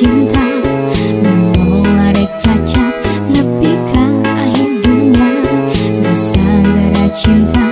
cinta Namun cacat lebih akhir dunia. Bersandara cinta